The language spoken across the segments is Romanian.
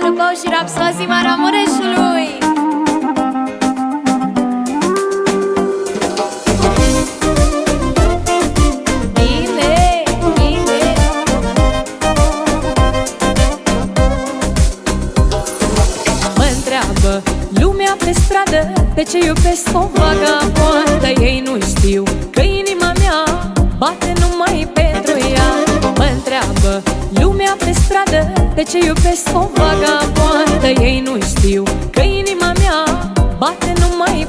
Luca Lupău și Rapsozi Maramureșului Bine, bine. Mă întreabă lumea pe stradă De ce iubesc o vagabondă? Ei nu știu că inima mea Bate numai De ce iubesc o vagabondă? Ei nu știu că inima mea Bate numai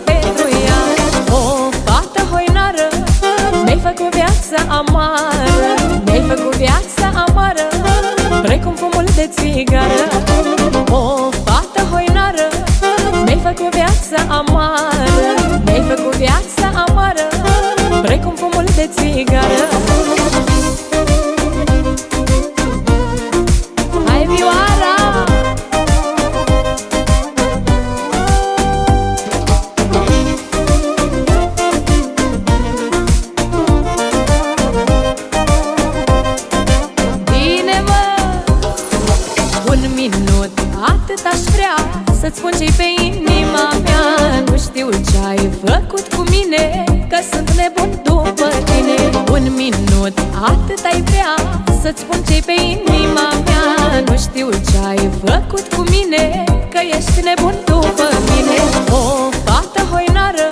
atât ai vrea Să-ți spun ce pe inima mea. Nu știu ce ai făcut cu mine Că ești nebun după mine. O fată hoinară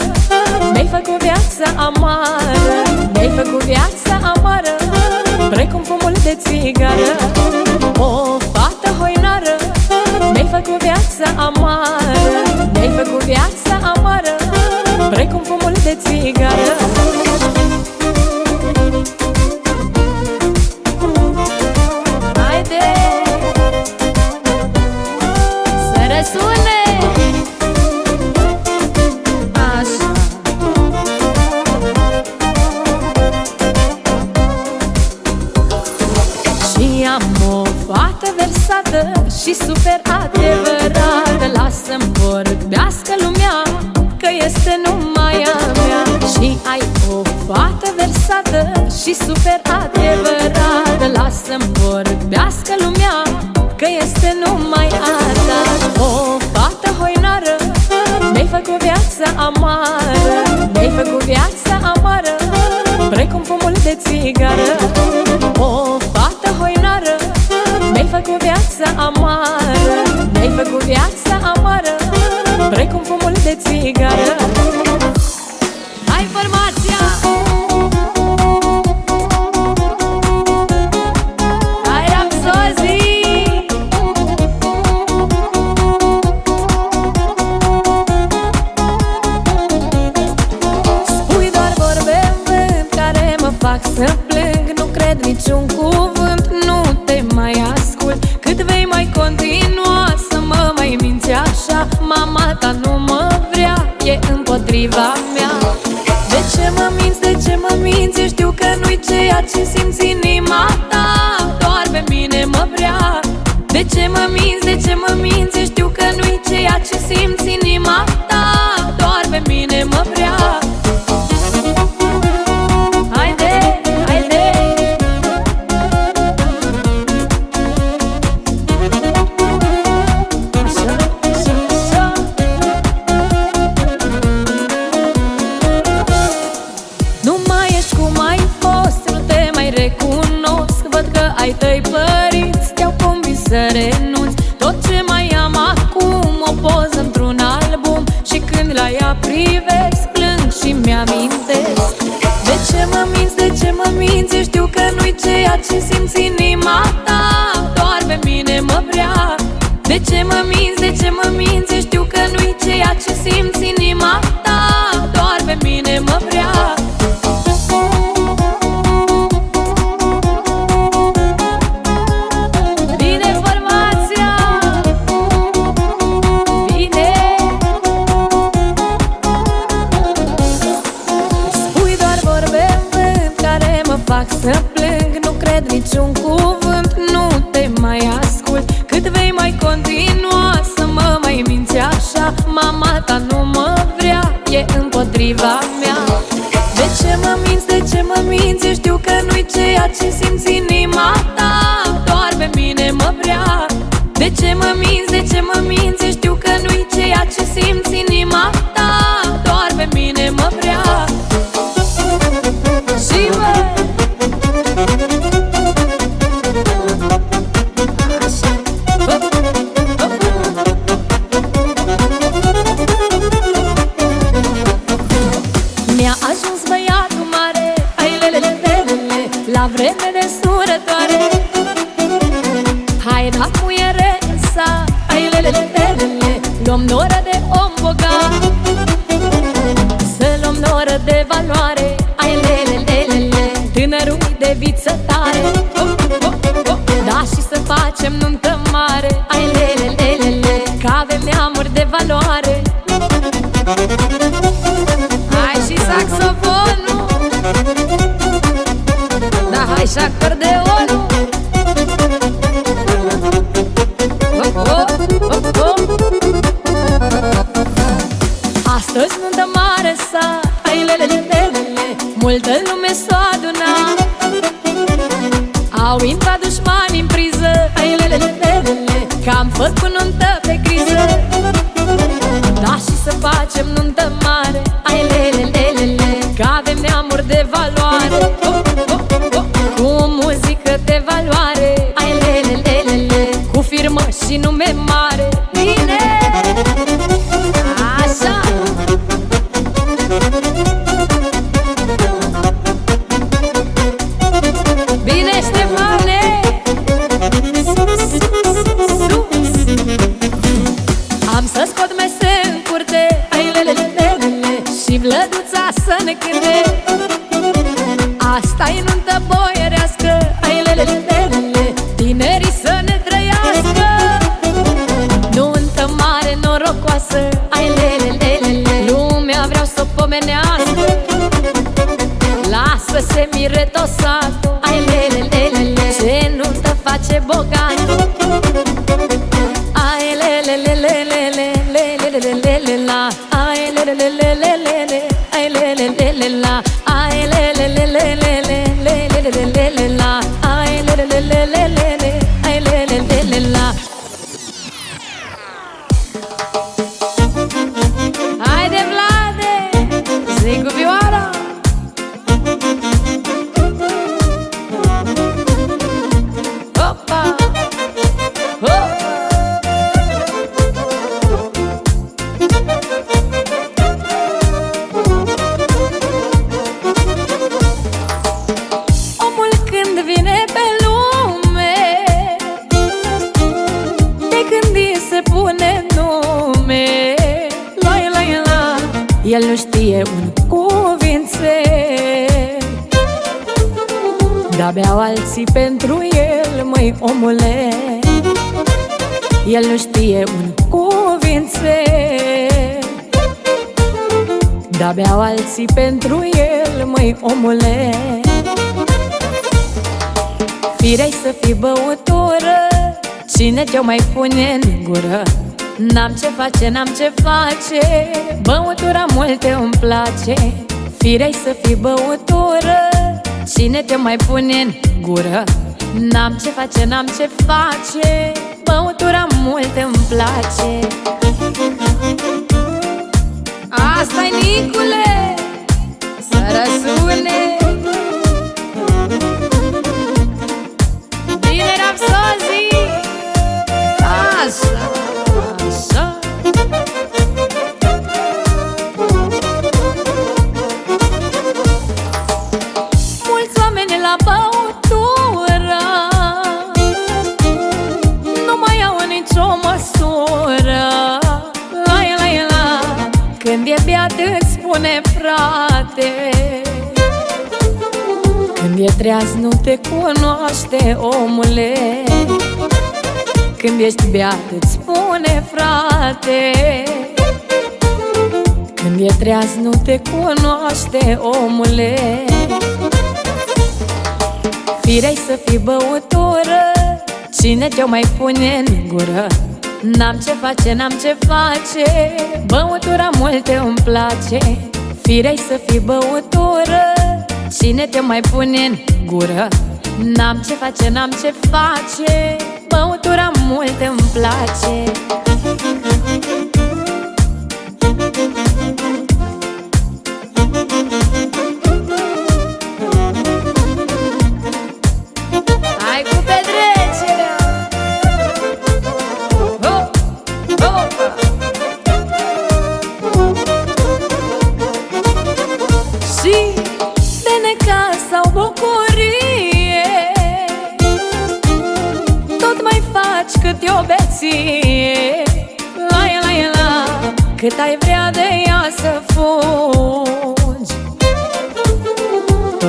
Mi-ai făcut viața amară. Mi-ai făcut viața amară Precum fumul de țigară și super adevărată Lasă-mi vorbească lumea că este numai a mea. Și ai o fată versată și super adevărată Lasă-mi vorbească lumea că este numai a ta. O fată hoinară mi-ai făcut viața amară. Mi-ai făcut viața amară Precum fumul de țigară. O fată hoinară Mi-ai făcut viața amară de țigară. Hai formația Hai Rapsozi? Spui doar vorbe în vânt care mă fac să plâng. Nu cred niciun cuvânt, împotriva mea De ce mă minți, de ce mă minți? Eu știu că nu-i ceea ce simți inima ta Doar pe mine mă vrea De ce mă minți, de ce mă minți? Eu știu ceea ce simți inima ta Doar pe mine mă vrea De ce mă minți, de ce mă minți? Eu Mama ta nu mă vrea, e împotriva mea. De ce mă minți, de ce mă minți? Eu știu că nu-i ceea ce simți inima ta Doar pe mine mă vrea. De ce ce mă minți, de ce mă minți? Știu că nu-i ceea ce simți inima ta luăm noră de valoare Ai lele, Tânărul de viță tare. Da și să facem nuntă mare Multă lume s-o aduna. Au intrat dușmani în priză. Ai lelelelele Că am făcut nuntă pe criză. Da și să facem nuntă mare. Ai lelelelele să ne cânte. Asta e nuntă boierească Ai lelelelele Tinerii să ne trăiască. Nuntă mare norocoasă Ai lelelelele Lumea vreau să o pomenească. Lasă se El nu știe un cuvințe De-abia alții pentru el, măi omule. El nu știe un cuvințe De-abia alții pentru el, măi omule. Firei să fii băutură Cine te-o mai pune în gură N-am ce face, n-am ce face. Băutura multe îmi place. Firei să fii băutură. Cine te mai pune în gură? N-am ce face, n-am ce face. Băutura multe îmi place. Asta-i Nicule la băutură. Nu mai au nicio măsură. La la la. Când e beat îți spune frate. Când e treaz nu te cunoaște omule. Când ești beat îți spune frate. Când e treaz nu te cunoaște omule Firei să fii băutură. Cine te-o mai pune în gură? N-am ce face, n-am ce face. Băutura multe îmi place. Firei să fii băutură. Cine te mai pune în gură? N-am ce face, n-am ce face. Băutura mult îmi place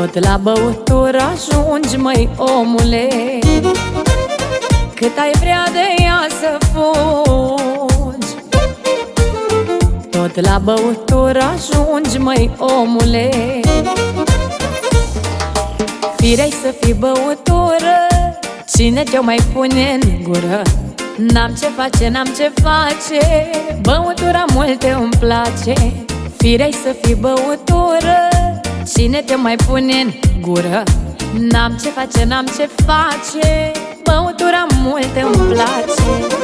Tot la băutură ajungi, măi omule. Cât ai vrea de ea să fugi. Tot la băutură ajungi, măi omule. Firei să fii băutură Cine te-o mai pune în gură? N-am ce face, n-am ce face Băutura multe îmi place. Firei să fii băutură Cine te mai pune în gură. N-am ce face, n-am ce face. Băutura multe îmi place